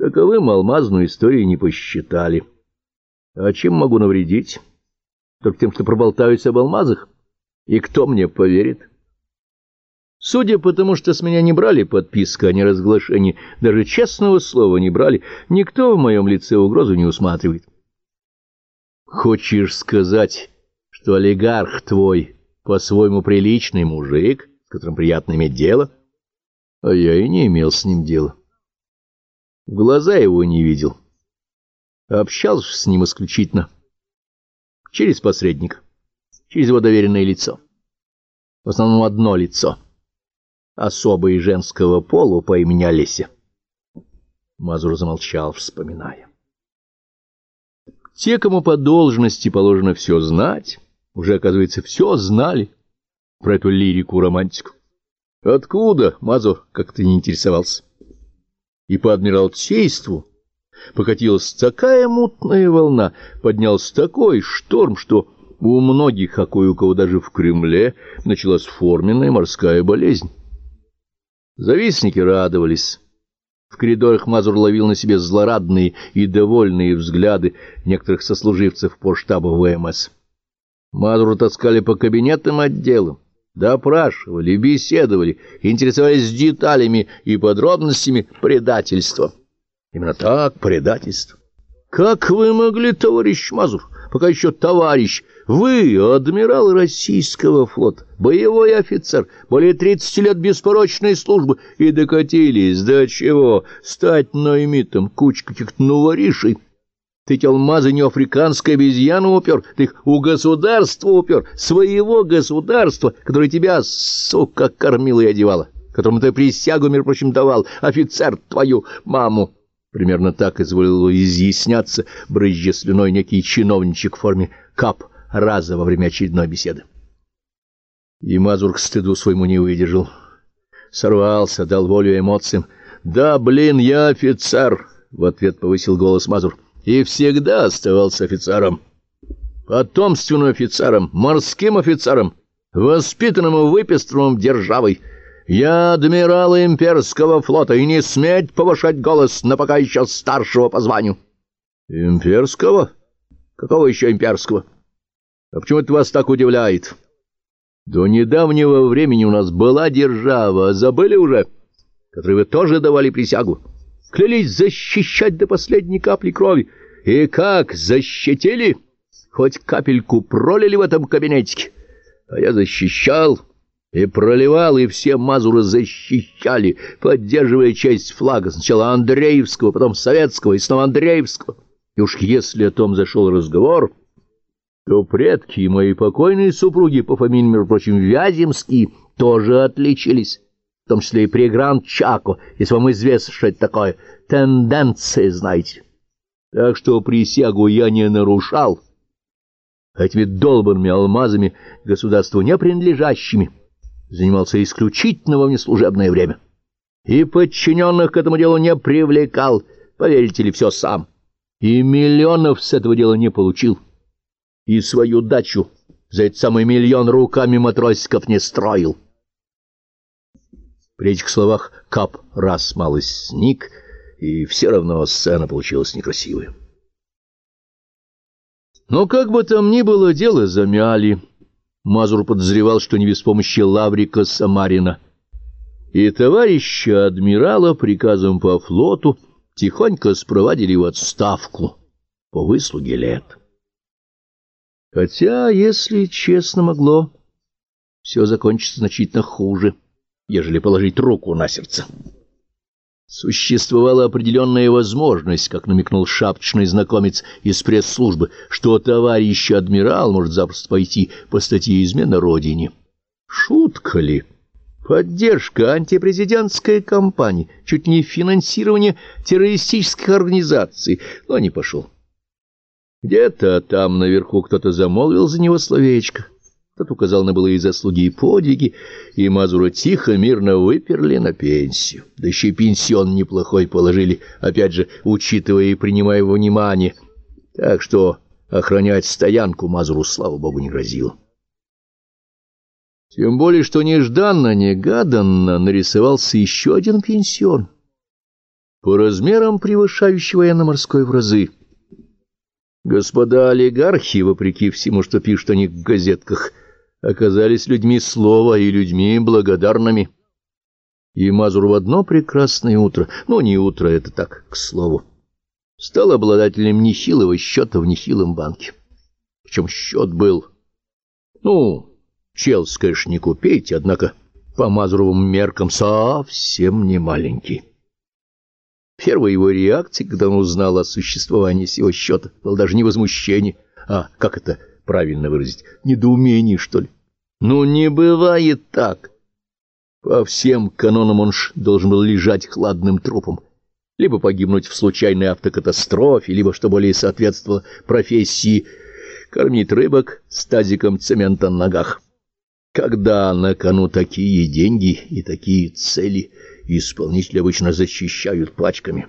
Таковым алмазную историю не посчитали. А чем могу навредить? Только тем, что проболтаюсь об алмазах? И кто мне поверит? Судя по тому, что с меня не брали подписка о неразглашении, даже честного слова не брали, никто в моем лице угрозу не усматривает. Хочешь сказать, что олигарх твой по-своему приличный мужик, с которым приятно иметь дело? А я и не имел с ним дела. В глаза его не видел. Общался с ним исключительно через посредника, через его доверенное лицо. В основном одно лицо, особое женского пола по имени Олеся. Мазур замолчал, вспоминая. Те, кому по должности положено все знать, уже, оказывается, все знали про эту лирику-романтику. Откуда, Мазур, как ты не интересовался? И по Адмиралтейству покатилась такая мутная волна, поднялся такой шторм, что у многих, а кое у кого даже в Кремле, началась форменная морская болезнь. Завистники радовались. В коридорах Мазур ловил на себе злорадные и довольные взгляды некоторых сослуживцев по штабу ВМС. Мазура таскали по кабинетам отделам допрашивали, беседовали, интересовались деталями и подробностями предательства. Именно так, предательство. Как вы могли, товарищ Мазур, пока еще товарищ, вы, адмирал российского флота, боевой офицер, более тридцати лет беспорочной службы, и докатились до чего? Стать наймитом кучка каких-то новоришей, ты эти алмазы не африканская обезьяна упер, ты их у государства упер, своего государства, которое тебя, сука, кормило и одевало, которому ты присягу, между прочим, давал, офицер твою маму. Примерно так изволил изъясняться, брызжа слюной некий чиновничек в форме кап раза во время очередной беседы. И Мазур к стыду своему не выдержал. Сорвался, дал волю эмоциям. «Да, блин, я офицер!» — в ответ повысил голос Мазур и всегда оставался офицером. Потомственным офицером, морским офицером, воспитанным и выписанным державой. Я адмирал имперского флота, и не сметь повышать голос на пока еще старшего по званию. Имперского? Какого еще имперского? А почему это вас так удивляет? До недавнего времени у нас была держава, забыли уже, которой вы тоже давали присягу клялись защищать до последней капли крови. И как, защитили? Хоть капельку пролили в этом кабинетике. А я защищал и проливал, и все мазуры защищали, поддерживая честь флага, сначала Андреевского, потом Советского и снова Андреевского. И уж если о том зашел разговор, то предки мои покойные супруги по фамилии, между прочим, Вяземские, тоже отличились в том числе и при Гранд-Чако, если вам известно, что это такое. Тенденции, знаете. Так что присягу я не нарушал. Этими долбанными алмазами государству не принадлежащими занимался исключительно во внеслужебное время. И подчиненных к этому делу не привлекал, поверите ли, все сам. И миллионов с этого дела не получил. И свою дачу за этот самый миллион руками матросиков не строил. При этих словах Кап раз малость сник, и все равно сцена получилась некрасивая. Но как бы там ни было, дело замяли. Мазур подозревал, что не без помощи Лаврика Самарина. И товарища адмирала приказом по флоту тихонько спровадили в отставку по выслуге лет. Хотя, если честно, могло все закончиться значительно хуже ежели положить руку на сердце. Существовала определенная возможность, как намекнул шапочный знакомец из пресс-службы, что товарищ адмирал может запросто пойти по статье «Измена Родине». Шутка ли? Поддержка антипрезидентской кампании, чуть не финансирование террористических организаций, но не пошел. Где-то там наверху кто-то замолвил за него словечко. Тот указал на былые заслуги и подвиги, и Мазура тихо, мирно выперли на пенсию. Да еще и пенсион неплохой положили, опять же, учитывая и принимая во внимание. Так что охранять стоянку Мазуру, слава богу, не грозило. Тем более, что нежданно-негаданно нарисовался еще один пенсион — по размерам превышающий военно-морской в разы. Господа олигархи, вопреки всему, что пишут о них в газетках, оказались людьми слова и людьми благодарными. И Мазур в одно прекрасное утро, ну не утро, это так, к слову, стал обладателем нехилого счета в нехилом банке. Причем счет был, ну, челс, конечно, не купить, однако по Мазуровым меркам совсем не маленький. Первой его реакцией, когда он узнал о существовании сего счета, было даже не возмущение, а, как это правильно выразить, недоумение, что ли. Ну, не бывает так. По всем канонам он ж должен был лежать хладным трупом, либо погибнуть в случайной автокатастрофе, либо, что более соответствовало профессии, кормить рыбок с тазиком цемента на ногах. Когда на кону такие деньги и такие цели — исполнители обычно защищают пачками.